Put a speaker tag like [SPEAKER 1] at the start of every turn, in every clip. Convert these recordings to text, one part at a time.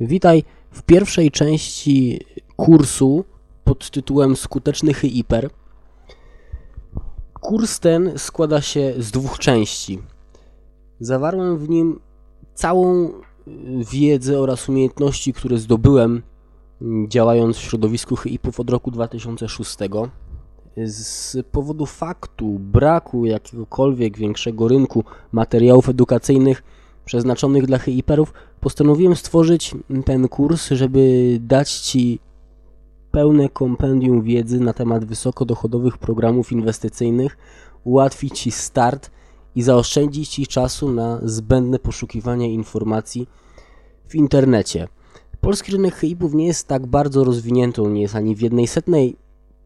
[SPEAKER 1] Witaj w pierwszej części kursu pod tytułem Skuteczny Hyper. Kurs ten składa się z dwóch części. Zawarłem w nim całą wiedzę oraz umiejętności, które zdobyłem działając w środowisku HIP-ów od roku 2006. Z powodu faktu braku jakiegokolwiek większego rynku materiałów edukacyjnych przeznaczonych dla hiperów, postanowiłem stworzyć ten kurs, żeby dać Ci pełne kompendium wiedzy na temat wysokodochodowych programów inwestycyjnych, ułatwić Ci start i zaoszczędzić Ci czasu na zbędne poszukiwanie informacji w internecie. Polski rynek HIP-ów nie jest tak bardzo rozwinięty, on nie jest ani w jednej setnej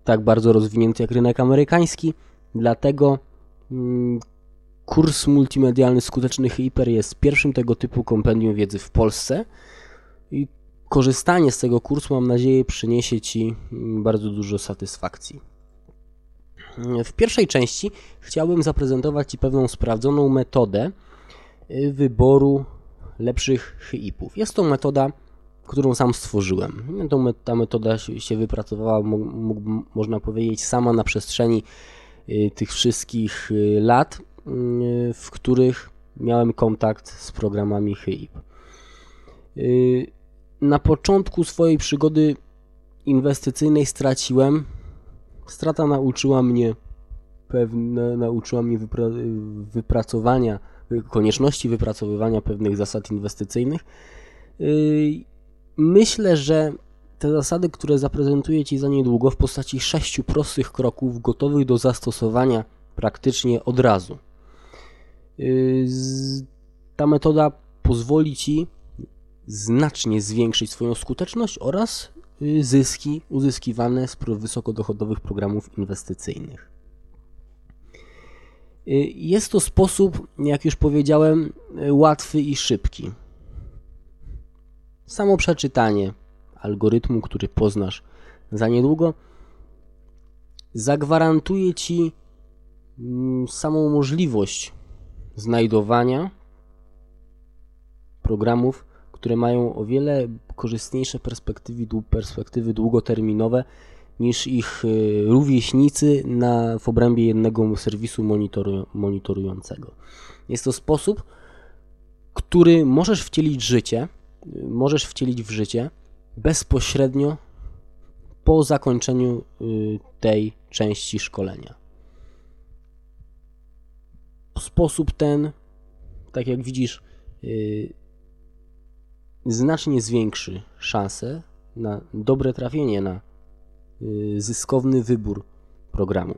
[SPEAKER 1] tak bardzo rozwinięty jak rynek amerykański, dlatego mm, kurs multimedialny Skuteczny Hiper jest pierwszym tego typu kompendium wiedzy w Polsce i korzystanie z tego kursu mam nadzieję przyniesie Ci bardzo dużo satysfakcji. W pierwszej części chciałbym zaprezentować Ci pewną sprawdzoną metodę y, wyboru lepszych HIP-ów. Jest to metoda którą sam stworzyłem. ta metoda się wypracowała, można powiedzieć, sama na przestrzeni y, tych wszystkich y, lat, w których miałem kontakt z programami HIP. Na początku swojej przygody inwestycyjnej straciłem. Strata nauczyła mnie pewne, nauczyła mnie wypra wypracowania, konieczności wypracowywania pewnych zasad inwestycyjnych Myślę, że te zasady, które zaprezentuję Ci za niedługo w postaci sześciu prostych kroków gotowych do zastosowania praktycznie od razu. Yy, ta metoda pozwoli Ci znacznie zwiększyć swoją skuteczność oraz yy, zyski uzyskiwane z wysokodochodowych programów inwestycyjnych. Yy, jest to sposób, jak już powiedziałem, łatwy i szybki. Samo przeczytanie algorytmu, który poznasz za niedługo, zagwarantuje Ci mm, samą możliwość znajdowania programów, które mają o wiele korzystniejsze perspektywy, perspektywy długoterminowe niż ich y, rówieśnicy na, w obrębie jednego serwisu monitoru, monitorującego. Jest to sposób, który możesz wcielić życie, możesz wcielić w życie bezpośrednio po zakończeniu y, tej części szkolenia. Sposób ten, tak jak widzisz, y, znacznie zwiększy szanse na dobre trafienie na y, zyskowny wybór programu.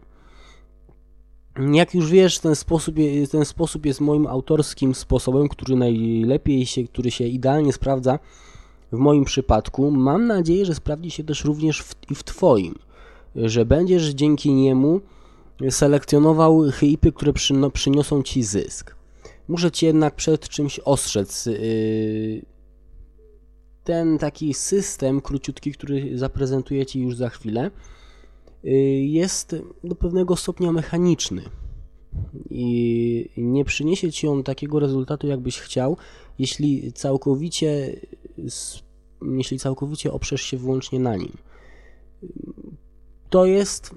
[SPEAKER 1] Jak już wiesz, ten sposób, ten sposób jest moim autorskim sposobem, który najlepiej się, który się idealnie sprawdza w moim przypadku. Mam nadzieję, że sprawdzi się też również w, i w Twoim, że będziesz dzięki niemu selekcjonował hypy, które przyno, przyniosą Ci zysk. Muszę Cię jednak przed czymś ostrzec. Yy, ten taki system króciutki, który zaprezentuję Ci już za chwilę, Y, jest do pewnego stopnia mechaniczny i nie przyniesie ci on takiego rezultatu, jakbyś chciał, jeśli całkowicie, jeśli całkowicie oprzesz się wyłącznie na nim. To jest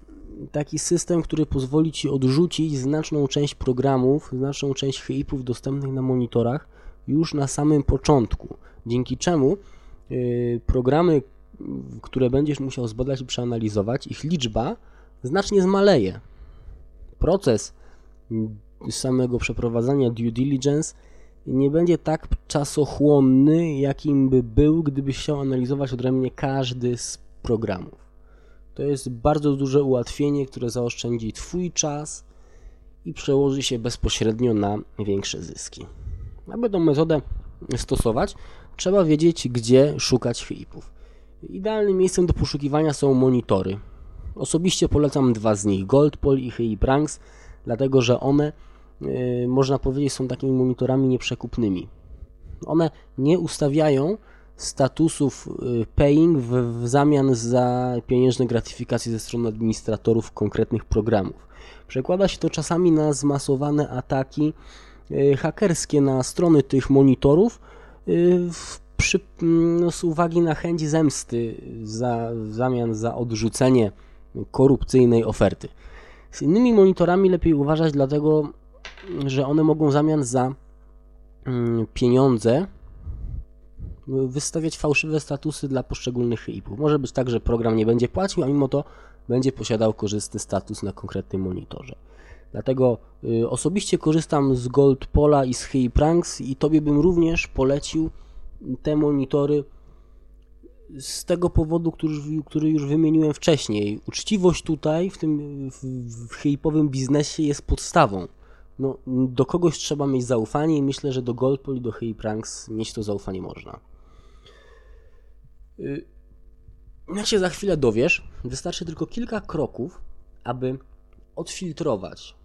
[SPEAKER 1] taki system, który pozwoli ci odrzucić znaczną część programów, znaczną część HIP-ów dostępnych na monitorach już na samym początku, dzięki czemu y, programy, które będziesz musiał zbadać i przeanalizować, ich liczba znacznie zmaleje. Proces samego przeprowadzania due diligence nie będzie tak czasochłonny, jakim by był, gdybyś chciał analizować odrębnie każdy z programów. To jest bardzo duże ułatwienie, które zaoszczędzi Twój czas i przełoży się bezpośrednio na większe zyski. Aby tę metodę stosować, trzeba wiedzieć, gdzie szukać HIP-ów. Idealnym miejscem do poszukiwania są monitory. Osobiście polecam dwa z nich, Goldpol i HI Pranks, dlatego że one, yy, można powiedzieć, są takimi monitorami nieprzekupnymi. One nie ustawiają statusów yy, paying w, w zamian za pieniężne gratyfikacje ze strony administratorów konkretnych programów. Przekłada się to czasami na zmasowane ataki yy, hakerskie na strony tych monitorów, przy, no, z uwagi na chęć zemsty za, w zamian za odrzucenie korupcyjnej oferty. Z innymi monitorami lepiej uważać, dlatego że one mogą w zamian za mm, pieniądze wystawiać fałszywe statusy dla poszczególnych HIP-ów. Może być tak, że program nie będzie płacił, a mimo to będzie posiadał korzystny status na konkretnym monitorze. Dlatego y, osobiście korzystam z Gold Pola i z HiPranks i Tobie bym również polecił te monitory z tego powodu, który, który już wymieniłem wcześniej. Uczciwość tutaj w tym w, w biznesie jest podstawą. No, do kogoś trzeba mieć zaufanie i myślę, że do Goldpol i do HiPranks mieć to zaufanie można. Y, jak się za chwilę dowiesz, wystarczy tylko kilka kroków, aby odfiltrować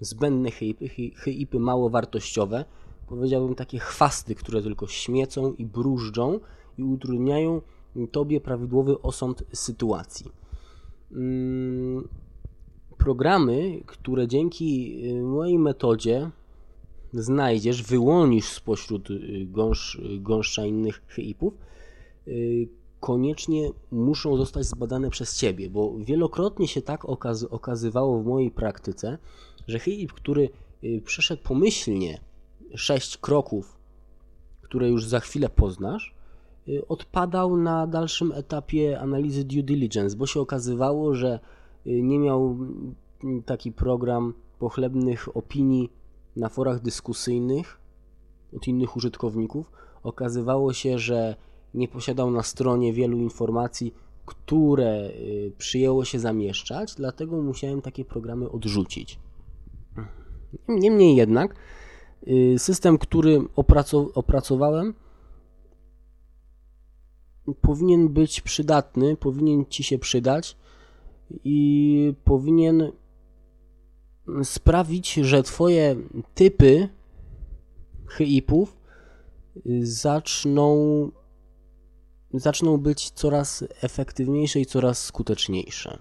[SPEAKER 1] zbędne hypy, hypy mało wartościowe, powiedziałbym takie chwasty, które tylko śmiecą i brużdżą i utrudniają tobie prawidłowy osąd sytuacji. Mm, programy, które dzięki y, mojej metodzie znajdziesz, wyłonisz spośród y, gąsz, gąszcza innych hypów, koniecznie muszą zostać zbadane przez Ciebie, bo wielokrotnie się tak okaz okazywało w mojej praktyce, że hip, który y, przeszedł pomyślnie sześć kroków, które już za chwilę poznasz, y, odpadał na dalszym etapie analizy due diligence, bo się okazywało, że y, nie miał mm, taki program pochlebnych opinii na forach dyskusyjnych od innych użytkowników. Okazywało się, że nie posiadał na stronie wielu informacji, które przyjęło się zamieszczać, dlatego musiałem takie programy odrzucić. Niemniej jednak, y, system, który opracowałem, powinien być przydatny, powinien Ci się przydać i powinien sprawić, że Twoje typy HIP-ów zaczną, zaczną być coraz efektywniejsze i coraz skuteczniejsze.